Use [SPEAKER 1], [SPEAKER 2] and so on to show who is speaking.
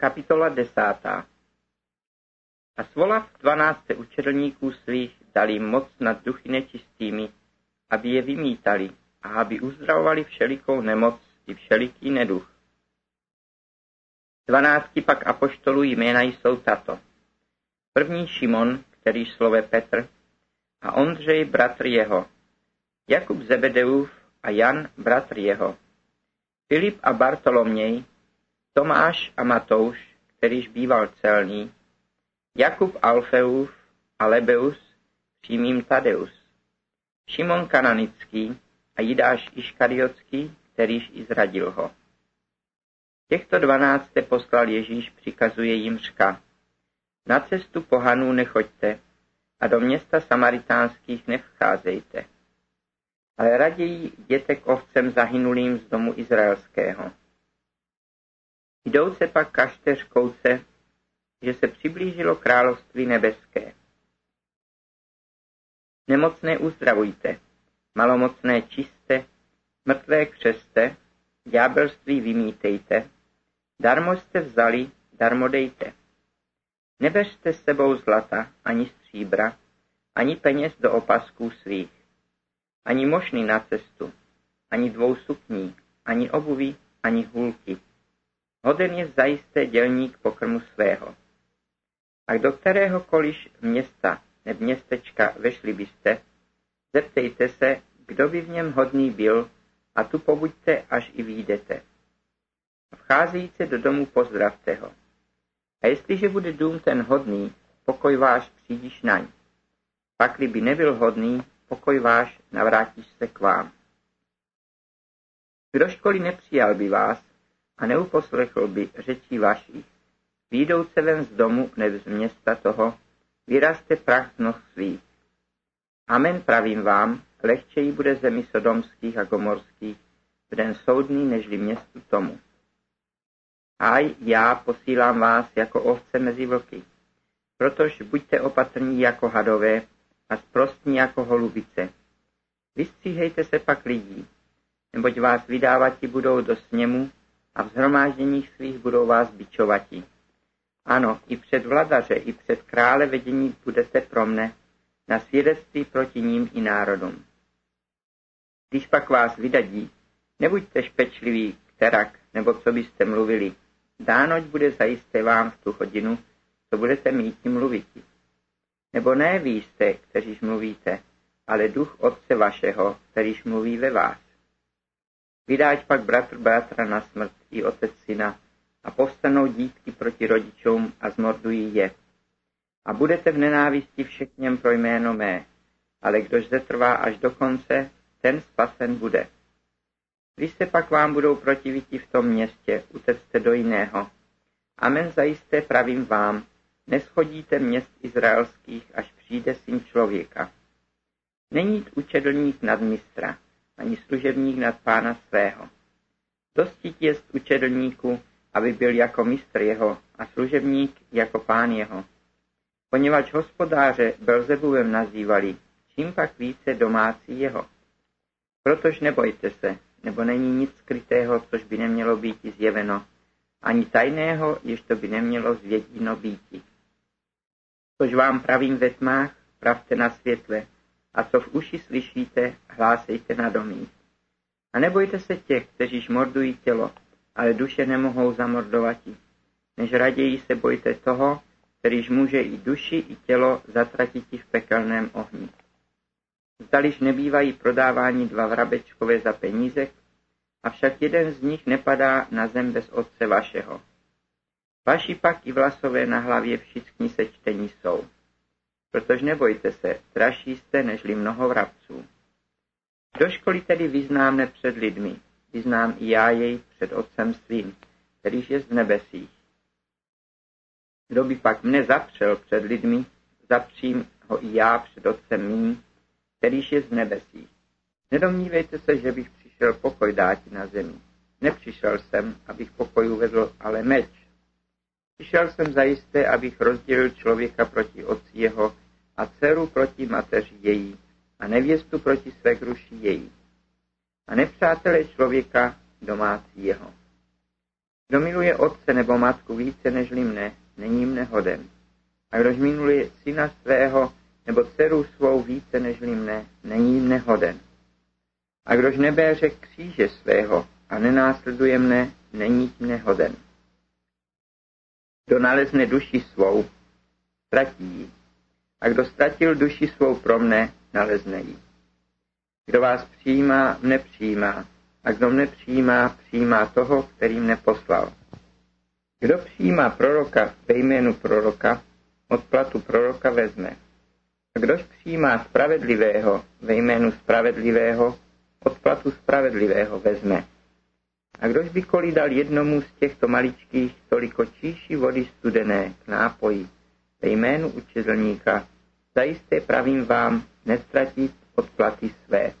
[SPEAKER 1] Kapitola desátá A svolav dvanácte učedlníků svých dali moc nad duchy nečistými, aby je vymítali a aby uzdravovali všelikou nemoc i všeliký neduch. Dvanácti pak apoštolů jména jsou tato. První Šimon, který slove Petr, a Ondřej bratr jeho, Jakub Zebedeův a Jan bratr jeho, Filip a Bartoloměj, Tomáš a Matouš, kterýž býval celný, Jakub Alfeův a Lebeus, přímým Tadeus, Šimon Kananický a Jidáš Iškariotský, kterýž i zradil ho. Těchto dvanácté poslal Ježíš, přikazuje jim řka. Na cestu pohanů nechoďte a do města samaritánských nevcházejte, ale raději jděte k ovcem zahynulým z domu izraelského. Jdouce pak kažte řkouce, že se přiblížilo království nebeské. Nemocné uzdravujte, malomocné čiste, mrtvé křeste, ďábelství vymítejte, darmo jste vzali, darmo dejte. Nebeřte s sebou zlata, ani stříbra, ani peněz do opasků svých, ani mošny na cestu, ani dvou sukní, ani obuví, ani hůlky. Hoden je zajisté dělník pokrmu svého. A do kteréhokoliv města nebo městečka vešli byste, zeptejte se, kdo by v něm hodný byl, a tu pobuďte, až i výjdete. Vcházejíce do domu pozdravte ho. A jestliže bude dům ten hodný, pokoj váš přijdíš naň. Pakli by nebyl hodný, pokoj váš navrátíš se k vám. Kdožkoliv nepřijal by vás a neuposlechl by řečí vašich, výjdouce ven z domu nebo z města toho, vyrazte prach z noh svých. Amen pravím vám, lehčeji bude zemi sodomských a gomorských v den soudný nežli městu tomu. Aj já posílám vás jako ovce mezi vlky. Protož buďte opatrní jako hadové a sprostní jako holubice. Vystříhejte se pak lidí, neboť vás vydávati budou do sněmu a v zhromážděních svých budou vás bičovati. Ano, i před vladaře, i před krále vedení budete pro mne, na svědectví proti ním i národům. Když pak vás vydadí, nebuďte špečliví, kterak, nebo co byste mluvili. Dánoť bude zajisté vám v tu hodinu, co budete mít tím mluvit. Nebo ne vy jste, kteříž mluvíte, ale duch Otce vašeho, kterýž mluví ve vás. Vydáť pak bratr bratra na smrt i otec syna a povstanou dítky proti rodičům a zmordují je. A budete v nenávisti všechněm pro jméno mé, ale kdož zetrvá až do konce, ten spasen bude. Když se pak vám budou protiviti v tom městě, utecte do jiného. Amen zajisté pravím vám, neschodíte měst izraelských, až přijde syn člověka. Není učedlník nad mistra, ani služebník nad pána svého. Dostit jest učedlníku, aby byl jako mistr jeho a služebník jako pán jeho. Poněvadž hospodáře Belzebuvem nazývali, čím pak více domácí jeho. Protož nebojte se, nebo není nic skrytého, což by nemělo být zjeveno, ani tajného, jež to by nemělo zvěděno býti. Což vám pravím ve tmách, pravte na světle, a co v uši slyšíte, hlásejte na domí. A nebojte se těch, kteří mordují tělo, ale duše nemohou zamordovati, než raději se bojte toho, kterýž může i duši, i tělo zatratit v pekelném ohni. Zdaliž nebývají prodávání dva vrabečkové za penízek, avšak jeden z nich nepadá na zem bez otce vašeho. Vaši pak i vlasové na hlavě všichni sečtení jsou. Protože nebojte se, dražší jste nežli mnoho vrabců. Do školy tedy vyznáme před lidmi, vyznám i já jej před otcem svým, kterýž je z nebesích. Kdo by pak mne zapřel před lidmi, zapřím ho i já před otcem mým, kterýž je z nebesí. Nedomnívejte se, že bych přišel pokoj dát na zemi. Nepřišel jsem, abych pokoj uvedl, ale meč. Přišel jsem zajisté, abych rozdělil člověka proti otci jeho a dceru proti mateři její a nevěstu proti své gruši její. A nepřátelé člověka domácí jeho. Kdo miluje otce nebo matku více než mne, není mne hoden. A kdož miluje syna svého nebo dceru svou více než mne, není mne hoden. A kdož nebéře kříže svého a nenásleduje mne, není mne hoden. Kdo nalezne duši svou, ztratí ji. A kdo ztratil duši svou pro mne, nalezne ji. Kdo vás přijímá, mne přijímá. A kdo mne přijímá, přijímá toho, který mne poslal. Kdo přijímá proroka ve jménu proroka, odplatu proroka vezme. A kdož přijímá spravedlivého ve jménu spravedlivého, odplatu spravedlivého vezme. A kdož by dal jednomu z těchto maličkých toliko číši vody studené k nápoji ve jménu učitelníka, zajisté pravím vám, nestratit odplaty své.